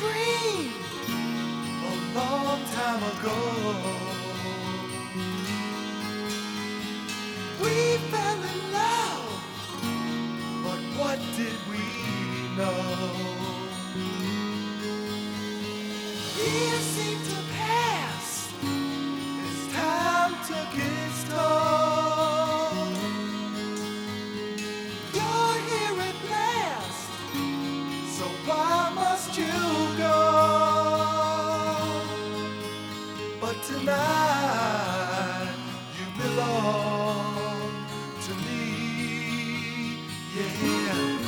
dream a long time ago. We fell in love, but what did we know? Years seem to pass But tonight you belong to me, yeah.